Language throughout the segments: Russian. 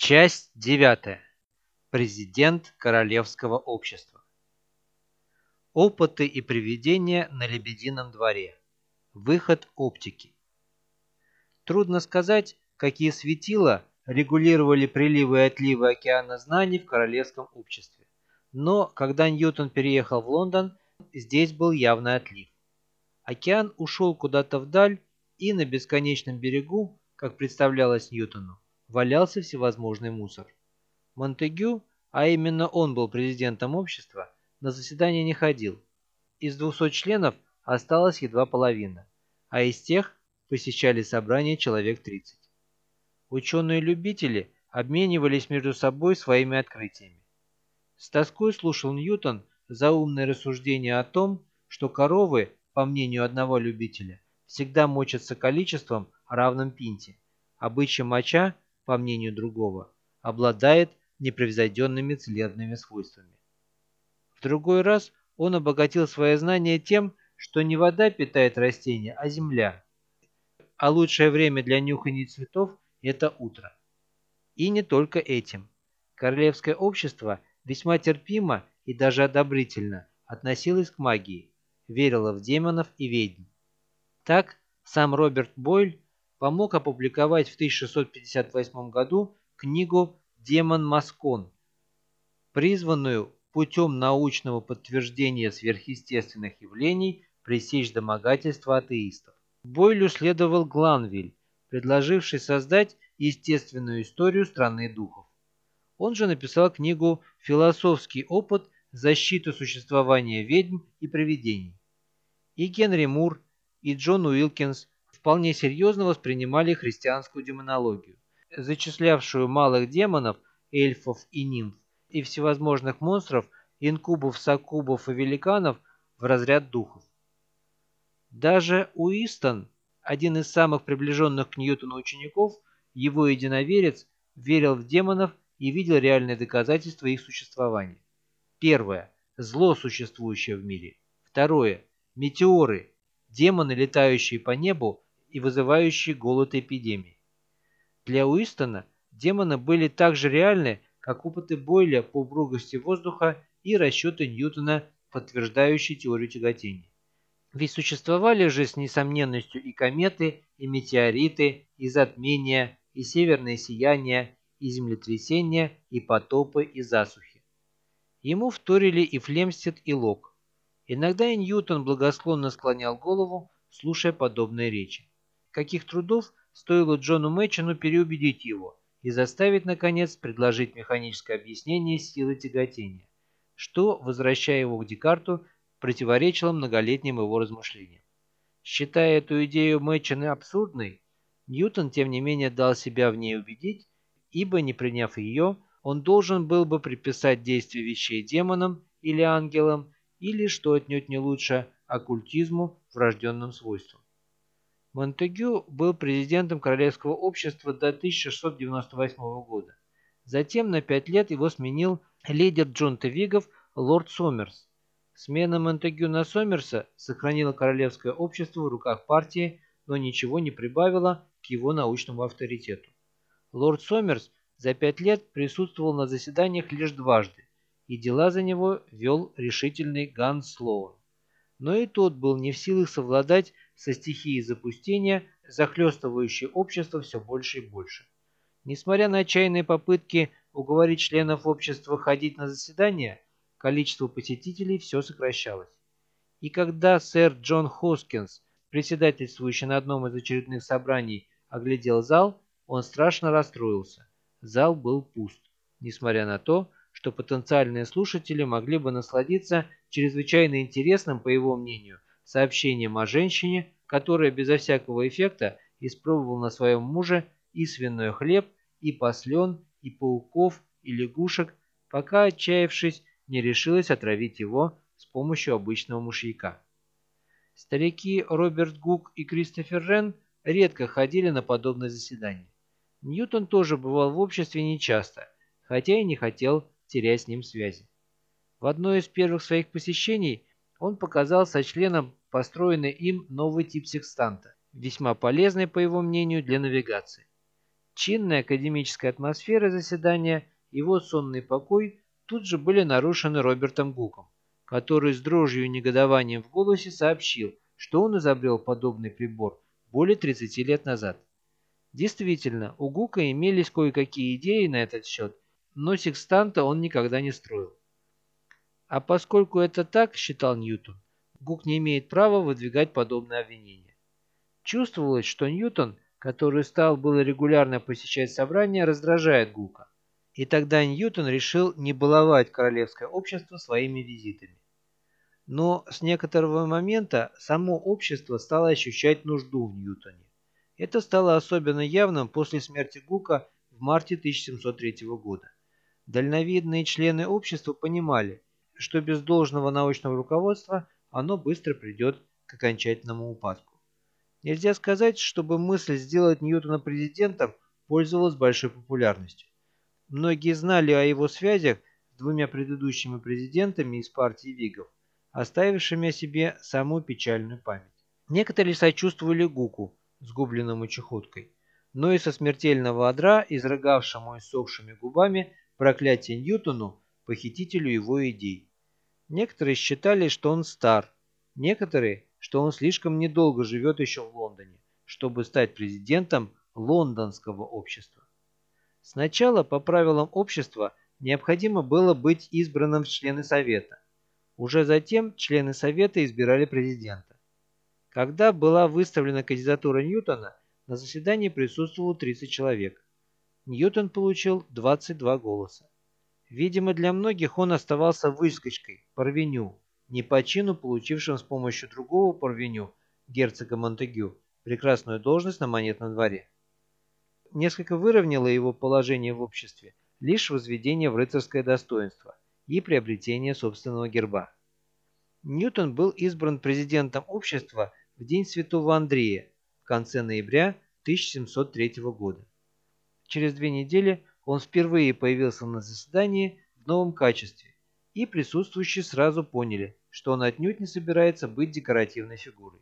Часть девятая. Президент Королевского общества. Опыты и привидения на Лебедином дворе. Выход оптики. Трудно сказать, какие светила регулировали приливы и отливы океана знаний в Королевском обществе. Но когда Ньютон переехал в Лондон, здесь был явный отлив. Океан ушел куда-то вдаль, и на бесконечном берегу, как представлялось Ньютону, валялся всевозможный мусор. Монтегю, а именно он был президентом общества, на заседание не ходил. Из 200 членов осталась едва половина, а из тех посещали собрание человек 30. Ученые-любители обменивались между собой своими открытиями. С тоской слушал Ньютон заумные рассуждения о том, что коровы, по мнению одного любителя, всегда мочатся количеством, равным пинте, а бычья моча – по мнению другого, обладает непревзойденными целебными свойствами. В другой раз он обогатил свои знания тем, что не вода питает растения, а земля. А лучшее время для нюхания цветов – это утро. И не только этим. Королевское общество весьма терпимо и даже одобрительно относилось к магии, верило в демонов и ведьм. Так, сам Роберт Бойль помог опубликовать в 1658 году книгу «Демон Маскон», призванную путем научного подтверждения сверхъестественных явлений пресечь домогательства атеистов. Бойлю следовал Гланвиль, предложивший создать естественную историю страны духов. Он же написал книгу «Философский опыт. Защита существования ведьм и привидений». И Генри Мур, и Джон Уилкинс вполне серьезно воспринимали христианскую демонологию, зачислявшую малых демонов, эльфов и нимф и всевозможных монстров, инкубов, саккубов и великанов в разряд духов. Даже Уистон, один из самых приближенных к Ньютону учеников, его единоверец, верил в демонов и видел реальные доказательства их существования. Первое. Зло, существующее в мире. Второе. Метеоры. Демоны, летающие по небу и вызывающие голод эпидемии. Для Уистона демоны были так же реальны, как опыты Бойля по упругости воздуха и расчеты Ньютона, подтверждающие теорию тяготения. Ведь существовали же с несомненностью и кометы, и метеориты, и затмения, и северные сияния, и землетрясения, и потопы, и засухи. Ему вторили и Флемстед, и Лок. Иногда и Ньютон благосклонно склонял голову, слушая подобные речи каких трудов стоило Джону Мэтчину переубедить его и заставить, наконец, предложить механическое объяснение силы тяготения, что, возвращая его к Декарту, противоречило многолетним его размышлениям. Считая эту идею Мэтчина абсурдной, Ньютон, тем не менее, дал себя в ней убедить, ибо, не приняв ее, он должен был бы приписать действие вещей демонам или ангелам, или, что отнюдь не лучше, оккультизму, врожденным свойствам. Монтегю был президентом Королевского общества до 1698 года. Затем на пять лет его сменил лидер джонтовигов лорд Сомерс. Смена Монтегю на Сомерса сохранила Королевское общество в руках партии, но ничего не прибавила к его научному авторитету. Лорд Сомерс за пять лет присутствовал на заседаниях лишь дважды, и дела за него вел решительный Ганс Слоун. Но и тот был не в силах совладать со стихией запустения, захлестывающей общество все больше и больше. Несмотря на отчаянные попытки уговорить членов общества ходить на заседания, количество посетителей все сокращалось. И когда сэр Джон Хоскинс, председательствующий на одном из очередных собраний, оглядел зал, он страшно расстроился. Зал был пуст, несмотря на то, что потенциальные слушатели могли бы насладиться чрезвычайно интересным, по его мнению, сообщением о женщине, которая безо всякого эффекта испробовала на своем муже и свиной хлеб, и послен, и пауков, и лягушек, пока, отчаявшись, не решилась отравить его с помощью обычного мышьяка. Старики Роберт Гук и Кристофер Рен редко ходили на подобные заседания. Ньютон тоже бывал в обществе нечасто, хотя и не хотел терять с ним связи. В одно из первых своих посещений он показал сочленам построенный им новый тип секстанта, весьма полезный, по его мнению, для навигации. Чинная академическая атмосфера заседания, его сонный покой тут же были нарушены Робертом Гуком, который с дрожью и негодованием в голосе сообщил, что он изобрел подобный прибор более 30 лет назад. Действительно, у Гука имелись кое-какие идеи на этот счет, но секстанта он никогда не строил. А поскольку это так, считал Ньютон, Гук не имеет права выдвигать подобное обвинение. Чувствовалось, что Ньютон, который стал было регулярно посещать собрания, раздражает Гука. И тогда Ньютон решил не баловать королевское общество своими визитами. Но с некоторого момента само общество стало ощущать нужду в Ньютоне. Это стало особенно явным после смерти Гука в марте 1703 года. Дальновидные члены общества понимали, что без должного научного руководства оно быстро придет к окончательному упадку. Нельзя сказать, чтобы мысль сделать Ньютона президентом пользовалась большой популярностью. Многие знали о его связях с двумя предыдущими президентами из партии Вигов, оставившими о себе самую печальную память. Некоторые сочувствовали Гуку, сгубленному чехоткой, но и со смертельного одра, изрыгавшему иссохшими губами проклятие Ньютону, похитителю его идей. Некоторые считали, что он стар, некоторые, что он слишком недолго живет еще в Лондоне, чтобы стать президентом лондонского общества. Сначала, по правилам общества, необходимо было быть избранным в члены Совета. Уже затем члены Совета избирали президента. Когда была выставлена кандидатура Ньютона, на заседании присутствовало 30 человек. Ньютон получил 22 голоса. Видимо, для многих он оставался выскочкой, порвеню, не по чину получившим с помощью другого порвеню, герцога Монтегю, прекрасную должность на монетном дворе. Несколько выровняло его положение в обществе лишь возведение в рыцарское достоинство и приобретение собственного герба. Ньютон был избран президентом общества в день Святого Андрея в конце ноября 1703 года. Через две недели он впервые появился на заседании в новом качестве, и присутствующие сразу поняли, что он отнюдь не собирается быть декоративной фигурой.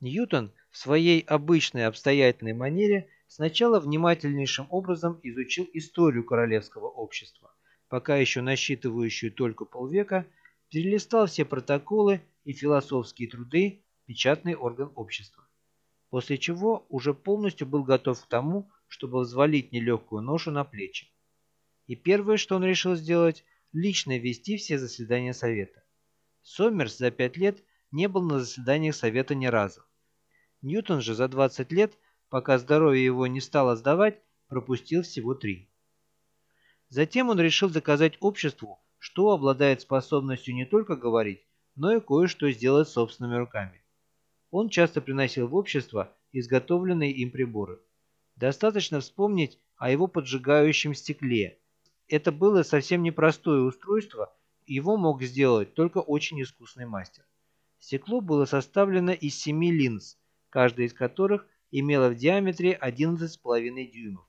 Ньютон в своей обычной обстоятельной манере сначала внимательнейшим образом изучил историю королевского общества, пока еще насчитывающую только полвека, перелистал все протоколы и философские труды печатный орган общества. После чего уже полностью был готов к тому, чтобы взвалить нелегкую ношу на плечи. И первое, что он решил сделать, лично вести все заседания Совета. Сомерс за пять лет не был на заседаниях Совета ни разу. Ньютон же за 20 лет, пока здоровье его не стало сдавать, пропустил всего три. Затем он решил доказать обществу, что обладает способностью не только говорить, но и кое-что сделать собственными руками. Он часто приносил в общество изготовленные им приборы. Достаточно вспомнить о его поджигающем стекле. Это было совсем непростое устройство, его мог сделать только очень искусный мастер. Стекло было составлено из семи линз, каждая из которых имела в диаметре 11,5 дюймов.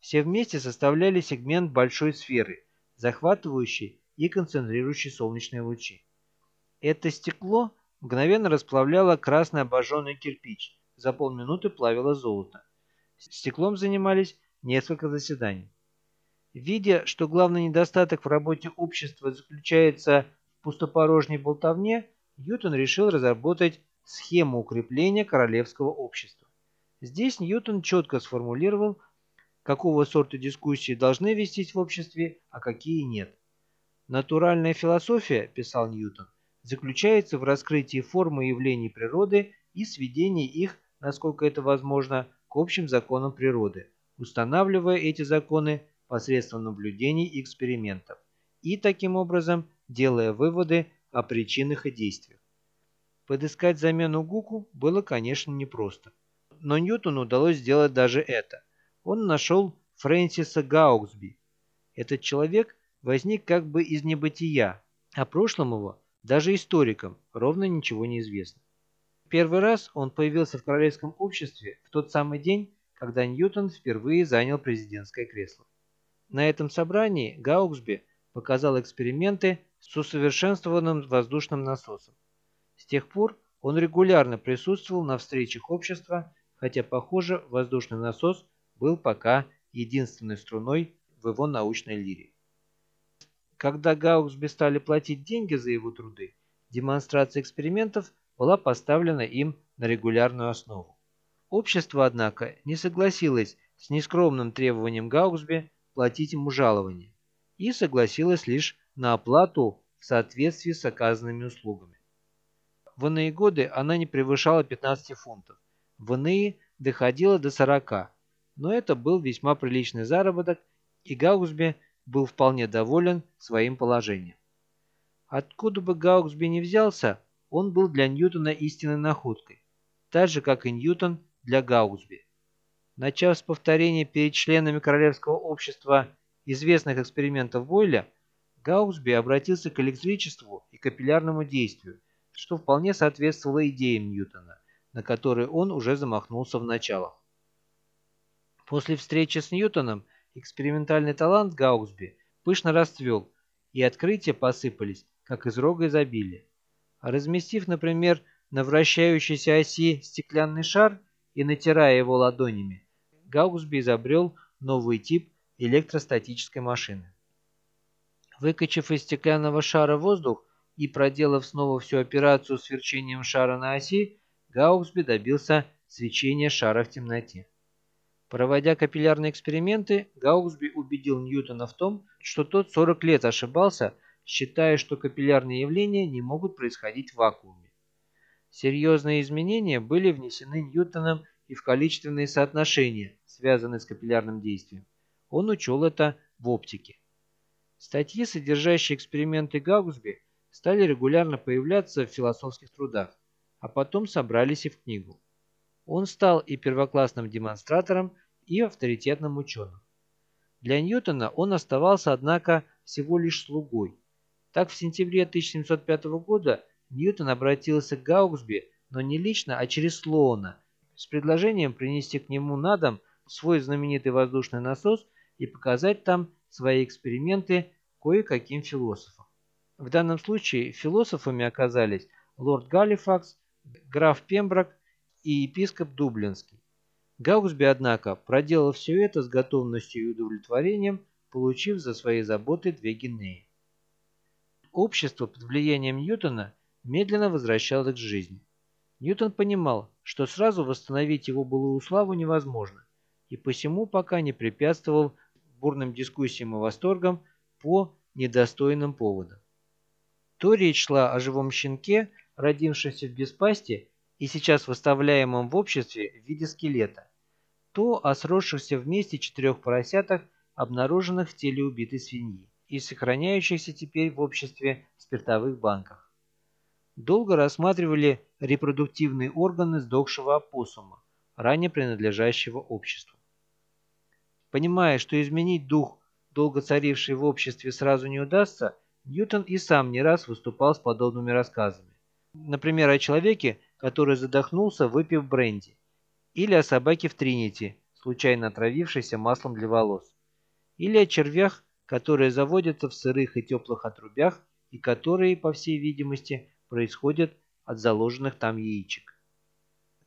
Все вместе составляли сегмент большой сферы, захватывающий и концентрирующий солнечные лучи. Это стекло мгновенно расплавляла красный обожженный кирпич, за полминуты плавило золото. Стеклом занимались несколько заседаний. Видя, что главный недостаток в работе общества заключается в пустопорожней болтовне, Ньютон решил разработать схему укрепления королевского общества. Здесь Ньютон четко сформулировал, какого сорта дискуссии должны вестись в обществе, а какие нет. «Натуральная философия», – писал Ньютон, заключается в раскрытии формы явлений природы и сведении их, насколько это возможно, к общим законам природы, устанавливая эти законы посредством наблюдений и экспериментов, и таким образом делая выводы о причинах и действиях. Подыскать замену Гуку было, конечно, непросто. Но Ньютону удалось сделать даже это. Он нашел Фрэнсиса Гауксби. Этот человек возник как бы из небытия, а прошлом его даже историкам ровно ничего не известно. Первый раз он появился в королевском обществе в тот самый день, когда Ньютон впервые занял президентское кресло. На этом собрании Гауксби показал эксперименты с усовершенствованным воздушным насосом. С тех пор он регулярно присутствовал на встречах общества, хотя, похоже, воздушный насос был пока единственной струной в его научной лире. Когда Гаусби стали платить деньги за его труды, демонстрация экспериментов была поставлена им на регулярную основу. Общество, однако, не согласилось с нескромным требованием Гаусби платить ему жалование и согласилось лишь на оплату в соответствии с оказанными услугами. В иные годы она не превышала 15 фунтов, в иные доходила до 40, но это был весьма приличный заработок, и Гаусби был вполне доволен своим положением. Откуда бы Гаусби не взялся, он был для Ньютона истинной находкой, так же, как и Ньютон для Гаусби. Начав с повторения перед членами Королевского общества известных экспериментов Бойля, Гаусби обратился к электричеству и капиллярному действию, что вполне соответствовало идеям Ньютона, на которые он уже замахнулся в началах. После встречи с Ньютоном экспериментальный талант Гаусби пышно расцвел, и открытия посыпались, как из рога изобилия. Разместив, например, на вращающейся оси стеклянный шар и натирая его ладонями, Гаусби изобрел новый тип электростатической машины. Выкачав из стеклянного шара воздух и проделав снова всю операцию с верчением шара на оси, Гаусби добился свечения шара в темноте. Проводя капиллярные эксперименты, Гаусби убедил Ньютона в том, что тот 40 лет ошибался, считая, что капиллярные явления не могут происходить в вакууме. Серьезные изменения были внесены Ньютоном и в количественные соотношения, связанные с капиллярным действием. Он учел это в оптике. Статьи, содержащие эксперименты Гаусби, стали регулярно появляться в философских трудах, а потом собрались и в книгу. Он стал и первоклассным демонстратором, и авторитетным ученым. Для Ньютона он оставался, однако, всего лишь слугой. Так, в сентябре 1705 года Ньютон обратился к Гаусби, но не лично, а через Слоуна, с предложением принести к нему на дом свой знаменитый воздушный насос и показать там свои эксперименты кое-каким философам. В данном случае философами оказались лорд Галифакс, граф Пемброк и епископ Дублинский. Гаусби, однако, проделал все это с готовностью и удовлетворением, получив за свои заботы две гинеи. Общество под влиянием Ньютона медленно возвращалось к жизни. Ньютон понимал, что сразу восстановить его былую славу невозможно, и посему пока не препятствовал бурным дискуссиям и восторгам по недостойным поводам. То речь шла о живом щенке, родившемся в беспасти и сейчас выставляемом в обществе в виде скелета, то о сросшихся вместе четырех поросятах, обнаруженных в теле убитой свиньи и сохраняющихся теперь в обществе спиртовых банках. Долго рассматривали репродуктивные органы сдохшего опоссума, ранее принадлежащего обществу. Понимая, что изменить дух, долго царивший в обществе, сразу не удастся, Ньютон и сам не раз выступал с подобными рассказами. Например, о человеке, который задохнулся, выпив бренди. Или о собаке в Тринити, случайно отравившейся маслом для волос. Или о червях, которые заводятся в сырых и теплых отрубях и которые, по всей видимости, происходят от заложенных там яичек.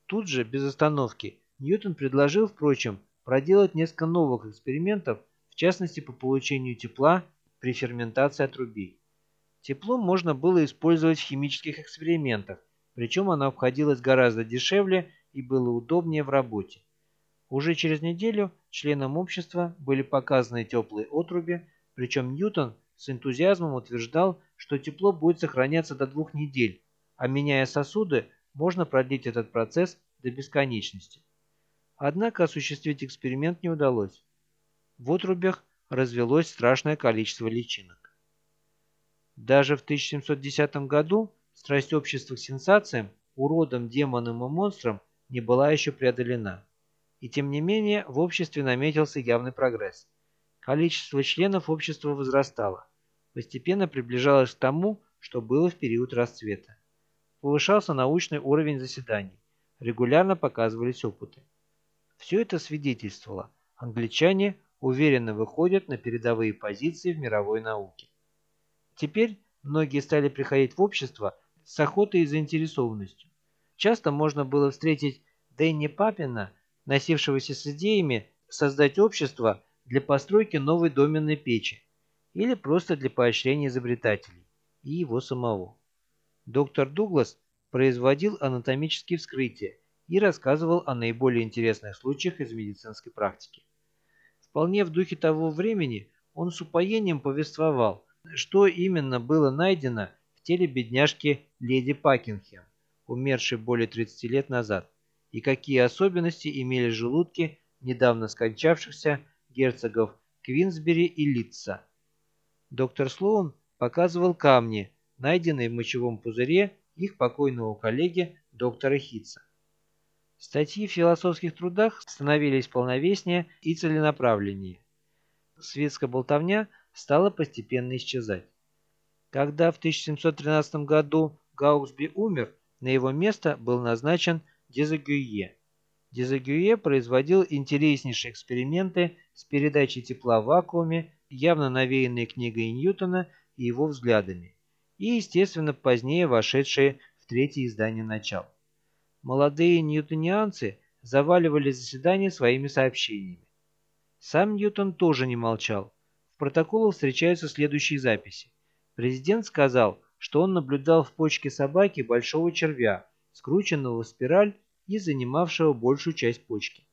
Тут же, без остановки, Ньютон предложил, впрочем, проделать несколько новых экспериментов, в частности по получению тепла при ферментации отрубей. Тепло можно было использовать в химических экспериментах, причем оно обходилось гораздо дешевле и было удобнее в работе. Уже через неделю членам общества были показаны теплые отруби, причем Ньютон с энтузиазмом утверждал, что тепло будет сохраняться до двух недель, а меняя сосуды, можно продлить этот процесс до бесконечности. Однако осуществить эксперимент не удалось. В отрубях развелось страшное количество личинок. Даже в 1710 году страсть общества к сенсациям, уродам, демонам и монстрам не была еще преодолена. И тем не менее в обществе наметился явный прогресс. Количество членов общества возрастало, постепенно приближалось к тому, что было в период расцвета. Повышался научный уровень заседаний, регулярно показывались опыты. Все это свидетельствовало, англичане уверенно выходят на передовые позиции в мировой науке. Теперь многие стали приходить в общество с охотой и заинтересованностью. Часто можно было встретить Дэнни Папина, носившегося с идеями, создать общество для постройки новой доменной печи или просто для поощрения изобретателей и его самого. Доктор Дуглас производил анатомические вскрытия и рассказывал о наиболее интересных случаях из медицинской практики. Вполне в духе того времени он с упоением повествовал, что именно было найдено в теле бедняжки леди Пакингем, умершей более 30 лет назад, и какие особенности имели желудки недавно скончавшихся герцогов Квинсбери и Литца. Доктор Слоун показывал камни, найденные в мочевом пузыре их покойного коллеги доктора Хитца. Статьи в философских трудах становились полновеснее и целенаправленнее. Светская болтовня стала постепенно исчезать. Когда в 1713 году Гаусби умер, на его место был назначен Дезагюе. Дезагюе производил интереснейшие эксперименты с передачей тепла в вакууме, явно навеянные книгой Ньютона и его взглядами, и, естественно, позднее вошедшие в третье издание «Начал». Молодые ньютонианцы заваливали заседания своими сообщениями. Сам Ньютон тоже не молчал. В протоколах встречаются следующие записи. Президент сказал, что он наблюдал в почке собаки большого червя, скрученного в спираль и занимавшего большую часть почки.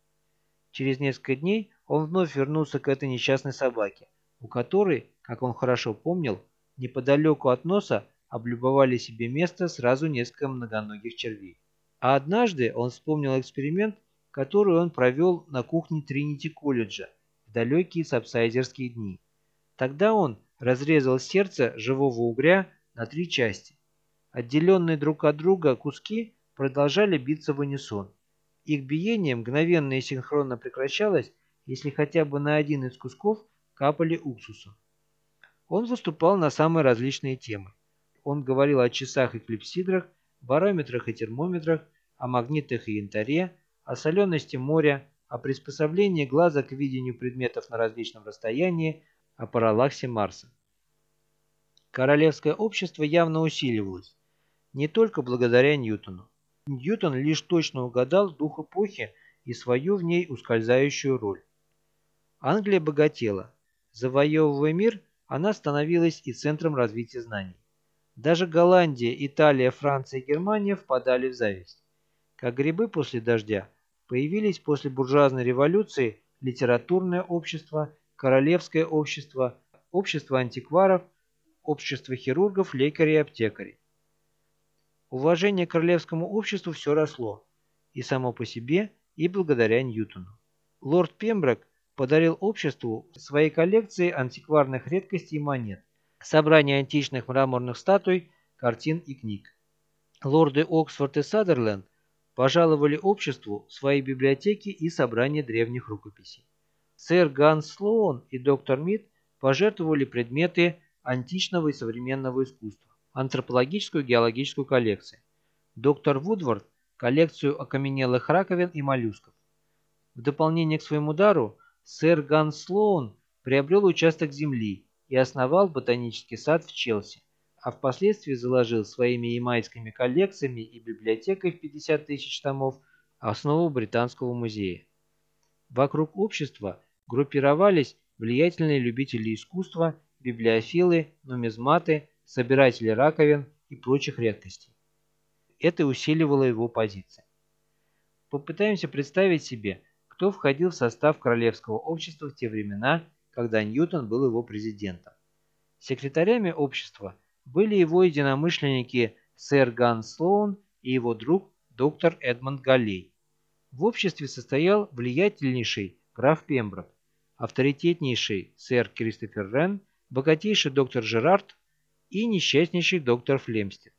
Через несколько дней он вновь вернулся к этой несчастной собаке, у которой, как он хорошо помнил, неподалеку от носа облюбовали себе место сразу несколько многоногих червей. А однажды он вспомнил эксперимент, который он провел на кухне Тринити колледжа в далекие сапсайзерские дни. Тогда он разрезал сердце живого угря на три части. Отделенные друг от друга куски продолжали биться в унисон. Их биение мгновенно и синхронно прекращалось, если хотя бы на один из кусков капали уксуса. Он выступал на самые различные темы. Он говорил о часах и клипсидрах, барометрах и термометрах, о магнитах и янтаре, о солености моря, о приспособлении глаза к видению предметов на различном расстоянии, о параллаксе Марса. Королевское общество явно усиливалось, не только благодаря Ньютону. Ньютон лишь точно угадал дух эпохи и свою в ней ускользающую роль. Англия богатела. Завоевывая мир, она становилась и центром развития знаний. Даже Голландия, Италия, Франция и Германия впадали в зависть. Как грибы после дождя, появились после буржуазной революции литературное общество, королевское общество, общество антикваров – общество хирургов, лекарей и аптекарей. Уважение к королевскому обществу все росло, и само по себе, и благодаря Ньютону. Лорд Пемброк подарил обществу свои коллекции антикварных редкостей и монет, собрание античных мраморных статуй, картин и книг. Лорды Оксфорд и Садерленд пожаловали обществу свои библиотеки и собрания древних рукописей. Сэр Ганс Слоун и доктор Мид пожертвовали предметы античного и современного искусства, антропологическую геологическую коллекции. Доктор Вудвард – коллекцию окаменелых раковин и моллюсков. В дополнение к своему дару, сэр Ганс Слоун приобрел участок земли и основал ботанический сад в Челси, а впоследствии заложил своими ямайскими коллекциями и библиотекой в 50 тысяч томов основу Британского музея. Вокруг общества группировались влиятельные любители искусства библиофилы, нумизматы, собиратели раковин и прочих редкостей. Это усиливало его позиции. Попытаемся представить себе, кто входил в состав Королевского общества в те времена, когда Ньютон был его президентом. Секретарями общества были его единомышленники сэр Ган Слоун и его друг доктор Эдмонд Галлей. В обществе состоял влиятельнейший граф Пемброк, авторитетнейший сэр Кристофер Рен богатейший доктор Жерард и несчастнейший доктор Флемстед.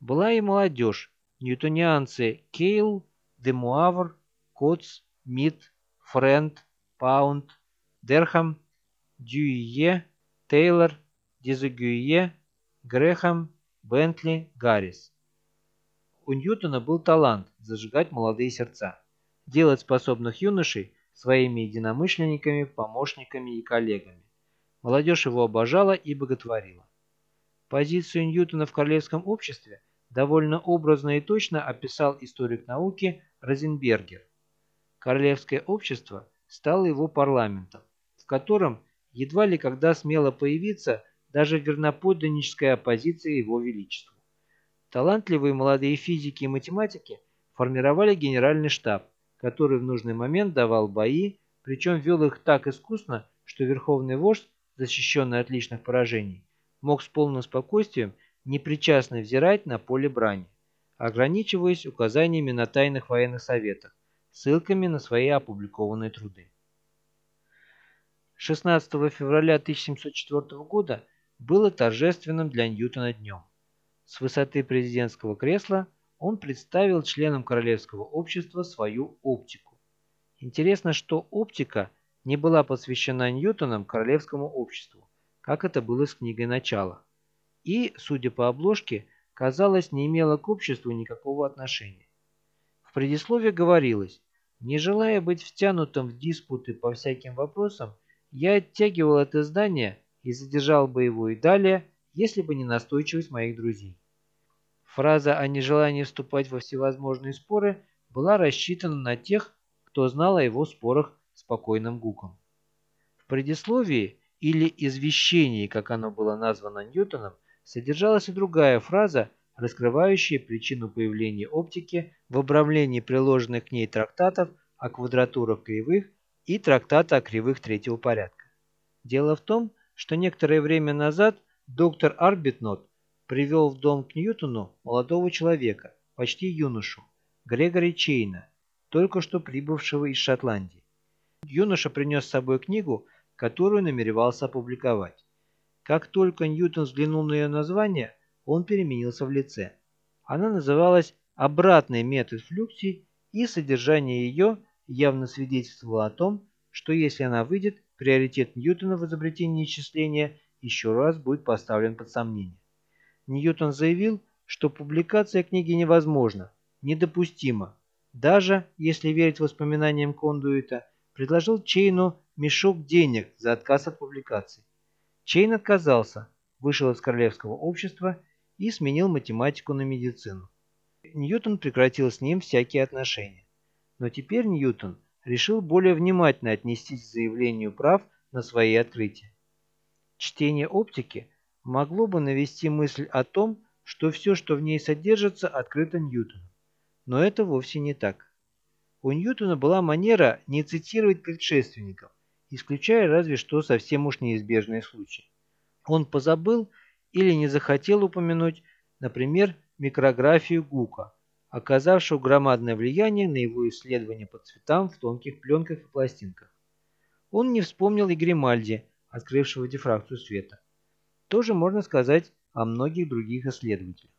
Была и молодежь, ньютонианцы Кейл, Демуавр, Коц, Мид, Френд, Паунд, Дерхам, Дюйе, Тейлор, Дизагюе, Грехам, Бентли, Гаррис. У Ньютона был талант зажигать молодые сердца, делать способных юношей своими единомышленниками, помощниками и коллегами. Молодежь его обожала и боготворила. Позицию Ньютона в королевском обществе довольно образно и точно описал историк науки Розенбергер. Королевское общество стала его парламентом, в котором едва ли когда смело появиться даже верноподданническая оппозиция его величеству. Талантливые молодые физики и математики формировали генеральный штаб, который в нужный момент давал бои, причем вел их так искусно, что верховный вождь, защищенный от личных поражений, мог с полным спокойствием непричастно взирать на поле брани, ограничиваясь указаниями на тайных военных советах, ссылками на свои опубликованные труды. 16 февраля 1704 года было торжественным для Ньютона днем. С высоты президентского кресла он представил членам Королевского общества свою оптику. Интересно, что оптика не была посвящена Ньютонам Королевскому обществу, как это было с книгой «Начало». И, судя по обложке, казалось, не имела к обществу никакого отношения. В предисловии говорилось, не желая быть втянутым в диспуты по всяким вопросам, я оттягивал это здание и задержал бы его и далее, если бы не настойчивость моих друзей. Фраза о нежелании вступать во всевозможные споры была рассчитана на тех, кто знал о его спорах спокойным гуком. В предисловии или извещении, как оно было названо Ньютоном, содержалась и другая фраза, раскрывающая причину появления оптики в обрамлении приложенных к ней трактатов о квадратурах кривых и трактата о кривых третьего порядка. Дело в том, что некоторое время назад доктор Арбитнот привел в дом к Ньютону молодого человека, почти юношу, Грегори Чейна, только что прибывшего из Шотландии. Юноша принес с собой книгу, которую намеревался опубликовать. Как только Ньютон взглянул на ее название, он переменился в лице. Она называлась «Обратный метод флюксии», и содержание ее явно свидетельствовало о том, что если она выйдет, приоритет Ньютона в изобретении исчисления еще раз будет поставлен под сомнение. Ньютон заявил, что публикация книги невозможна, недопустима. Даже, если верить воспоминаниям Кондуита, предложил Чейну мешок денег за отказ от публикации. Чейн отказался, вышел из королевского общества и сменил математику на медицину. Ньютон прекратил с ним всякие отношения. Но теперь Ньютон решил более внимательно отнестись к заявлению прав на свои открытия. Чтение оптики – могло бы навести мысль о том, что все, что в ней содержится, открыто Ньютону. Но это вовсе не так. У Ньютона была манера не цитировать предшественников, исключая разве что совсем уж неизбежные случаи. Он позабыл или не захотел упомянуть, например, микрографию Гука, оказавшую громадное влияние на его исследования по цветам в тонких пленках и пластинках. Он не вспомнил и Гримальди, открывшего дифракцию света. Тоже можно сказать о многих других исследователях.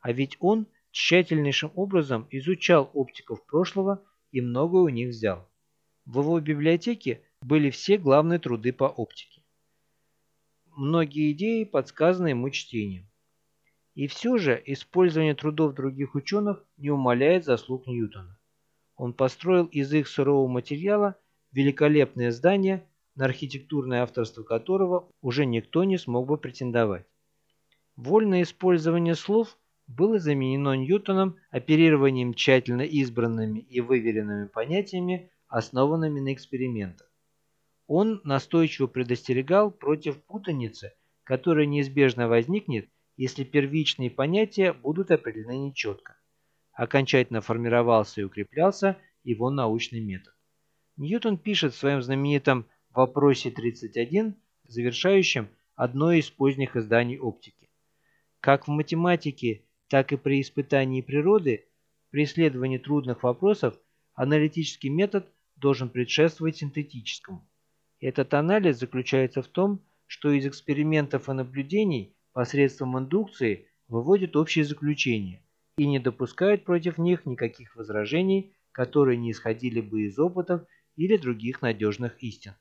А ведь он тщательнейшим образом изучал оптиков прошлого и многое у них взял. В его библиотеке были все главные труды по оптике. Многие идеи подсказаны ему чтением. И все же использование трудов других ученых не умаляет заслуг Ньютона. Он построил из их сырого материала великолепное здание на архитектурное авторство которого уже никто не смог бы претендовать. Вольное использование слов было заменено Ньютоном оперированием тщательно избранными и выверенными понятиями, основанными на экспериментах. Он настойчиво предостерегал против путаницы, которая неизбежно возникнет, если первичные понятия будут определены нечетко. Окончательно формировался и укреплялся его научный метод. Ньютон пишет в своем знаменитом вопросе 31, завершающем одно из поздних изданий оптики. Как в математике, так и при испытании природы, при исследовании трудных вопросов, аналитический метод должен предшествовать синтетическому. Этот анализ заключается в том, что из экспериментов и наблюдений посредством индукции выводит общие заключения и не допускает против них никаких возражений, которые не исходили бы из опытов или других надежных истин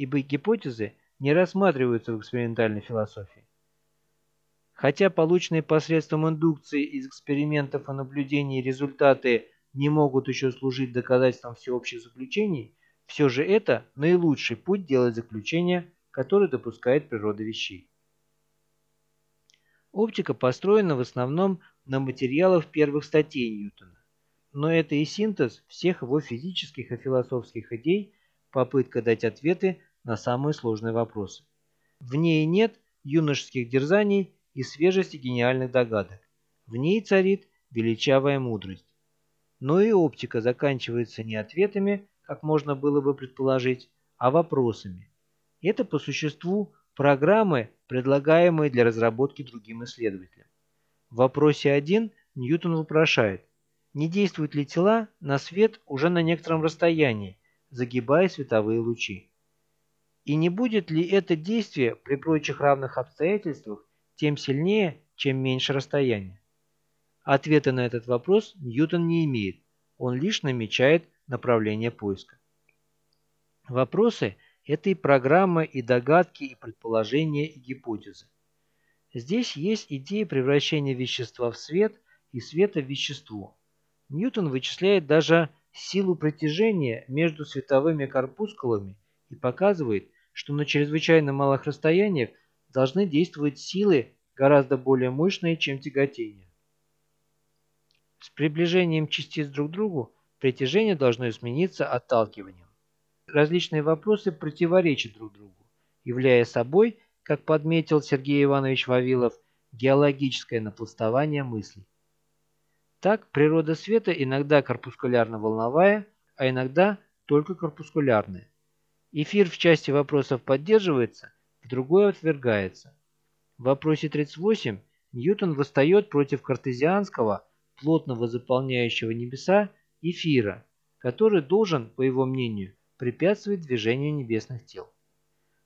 ибо гипотезы не рассматриваются в экспериментальной философии. Хотя полученные посредством индукции из экспериментов и наблюдений результаты не могут еще служить доказательством всеобщих заключений, все же это наилучший путь делать заключения, которые допускает природа вещей. Оптика построена в основном на материалах первых статей Ньютона, но это и синтез всех его физических и философских идей, попытка дать ответы на самые сложные вопросы. В ней нет юношеских дерзаний и свежести гениальных догадок. В ней царит величавая мудрость. Но и оптика заканчивается не ответами, как можно было бы предположить, а вопросами. Это по существу программы, предлагаемые для разработки другим исследователям. В вопросе 1 Ньютон вопрошает, не действуют ли тела на свет уже на некотором расстоянии, загибая световые лучи. И не будет ли это действие при прочих равных обстоятельствах тем сильнее, чем меньше расстояние? Ответа на этот вопрос Ньютон не имеет, он лишь намечает направление поиска. Вопросы – это и программы, и догадки, и предположения, и гипотезы. Здесь есть идея превращения вещества в свет и света в вещество. Ньютон вычисляет даже силу притяжения между световыми корпускулами и показывает, что на чрезвычайно малых расстояниях должны действовать силы гораздо более мощные, чем тяготение. С приближением частиц друг к другу притяжение должно измениться отталкиванием. Различные вопросы противоречат друг другу, являя собой, как подметил Сергей Иванович Вавилов, геологическое напластование мыслей. Так, природа света иногда корпускулярно-волновая, а иногда только корпускулярная. Эфир в части вопросов поддерживается, в другой отвергается. В вопросе 38 Ньютон восстает против картезианского, плотного заполняющего небеса, эфира, который должен, по его мнению, препятствовать движению небесных тел.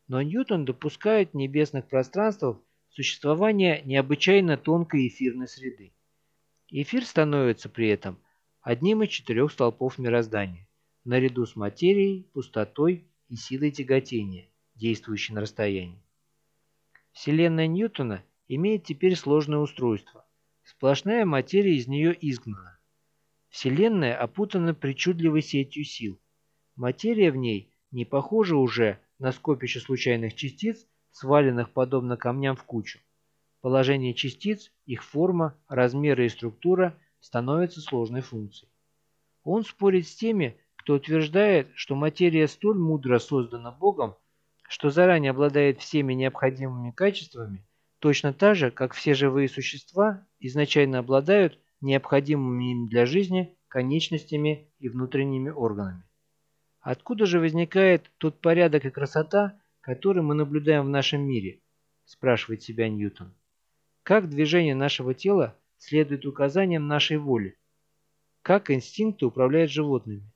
Но Ньютон допускает в небесных пространствах существование необычайно тонкой эфирной среды. Эфир становится при этом одним из четырех столпов мироздания, наряду с материей, пустотой и силой тяготения, действующей на расстоянии. Вселенная Ньютона имеет теперь сложное устройство. Сплошная материя из нее изгнана. Вселенная опутана причудливой сетью сил. Материя в ней не похожа уже на скопище случайных частиц, сваленных подобно камням в кучу. Положение частиц, их форма, размеры и структура становятся сложной функцией. Он спорит с теми, кто утверждает, что материя столь мудро создана Богом, что заранее обладает всеми необходимыми качествами, точно так же, как все живые существа изначально обладают необходимыми им для жизни конечностями и внутренними органами. Откуда же возникает тот порядок и красота, который мы наблюдаем в нашем мире? спрашивает себя Ньютон. Как движение нашего тела следует указаниям нашей воли? Как инстинкты управляют животными?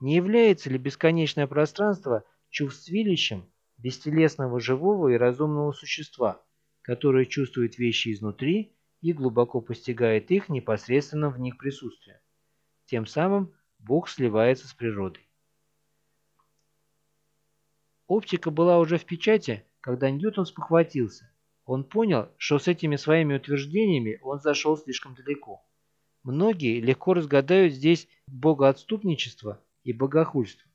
Не является ли бесконечное пространство чувствилищем бестелесного живого и разумного существа, которое чувствует вещи изнутри и глубоко постигает их непосредственно в них присутствие? Тем самым Бог сливается с природой. Оптика была уже в печати, когда Ньютон спохватился. Он понял, что с этими своими утверждениями он зашел слишком далеко. Многие легко разгадают здесь богоотступничество и богохульство.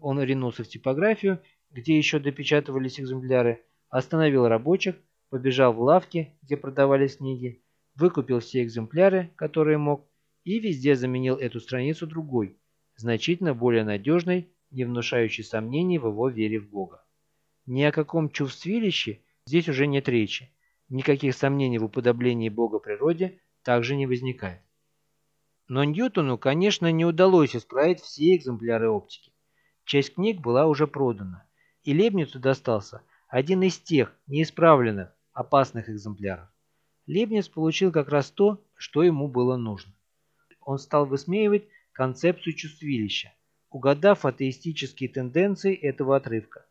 Он ринулся в типографию, где еще допечатывались экземпляры, остановил рабочих, побежал в лавки, где продавались книги, выкупил все экземпляры, которые мог, и везде заменил эту страницу другой, значительно более надежной, не внушающей сомнений в его вере в Бога. Ни о каком чувствилище Здесь уже нет речи. Никаких сомнений в уподоблении Бога природе также не возникает. Но Ньютону, конечно, не удалось исправить все экземпляры оптики. Часть книг была уже продана, и Лебницу достался один из тех неисправленных, опасных экземпляров. Лебниц получил как раз то, что ему было нужно. Он стал высмеивать концепцию чувствилища, угадав атеистические тенденции этого отрывка.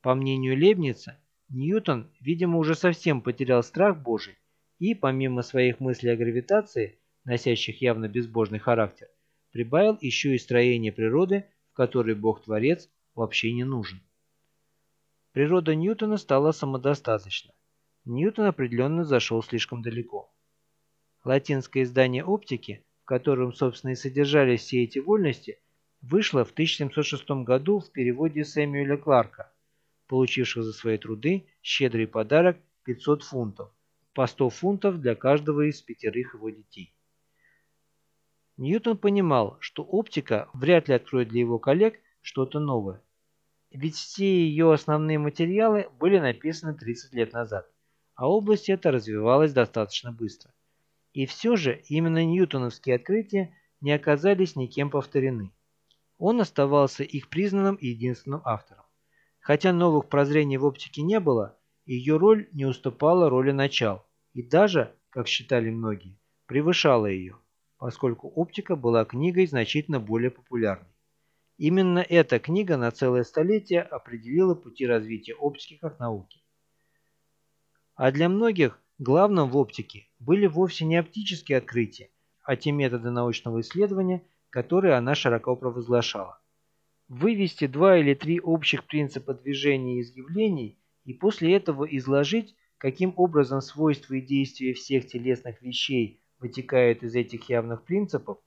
По мнению Лебница, Ньютон, видимо, уже совсем потерял страх Божий и, помимо своих мыслей о гравитации, носящих явно безбожный характер, прибавил еще и строение природы, в которой Бог-творец вообще не нужен. Природа Ньютона стала самодостаточна. Ньютон определенно зашел слишком далеко. Латинское издание оптики, в котором, собственно, и содержались все эти вольности, вышло в 1706 году в переводе Сэмюэля Кларка получивших за свои труды щедрый подарок 500 фунтов, по 100 фунтов для каждого из пятерых его детей. Ньютон понимал, что оптика вряд ли откроет для его коллег что-то новое. ведь все ее основные материалы были написаны 30 лет назад, а область эта развивалась достаточно быстро. И все же именно ньютоновские открытия не оказались никем повторены. Он оставался их признанным и единственным автором. Хотя новых прозрений в оптике не было, ее роль не уступала роли начал и даже, как считали многие, превышала ее, поскольку оптика была книгой значительно более популярной. Именно эта книга на целое столетие определила пути развития оптики как науки. А для многих главным в оптике были вовсе не оптические открытия, а те методы научного исследования, которые она широко провозглашала. Вывести два или три общих принципа движения из явлений и после этого изложить, каким образом свойства и действия всех телесных вещей вытекают из этих явных принципов,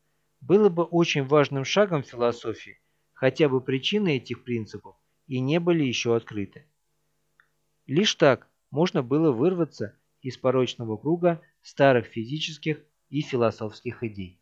было бы очень важным шагом в философии, хотя бы причины этих принципов и не были еще открыты. Лишь так можно было вырваться из порочного круга старых физических и философских идей.